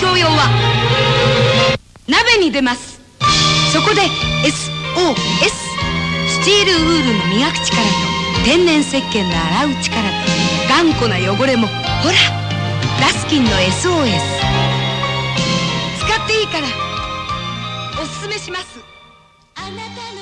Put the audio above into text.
業用は鍋に出ます。そこで SOS スチールウールの磨く力と天然石鹸の洗う力で頑固な汚れもほらダスキンの SOS 使っていいからおすすめします。あなたの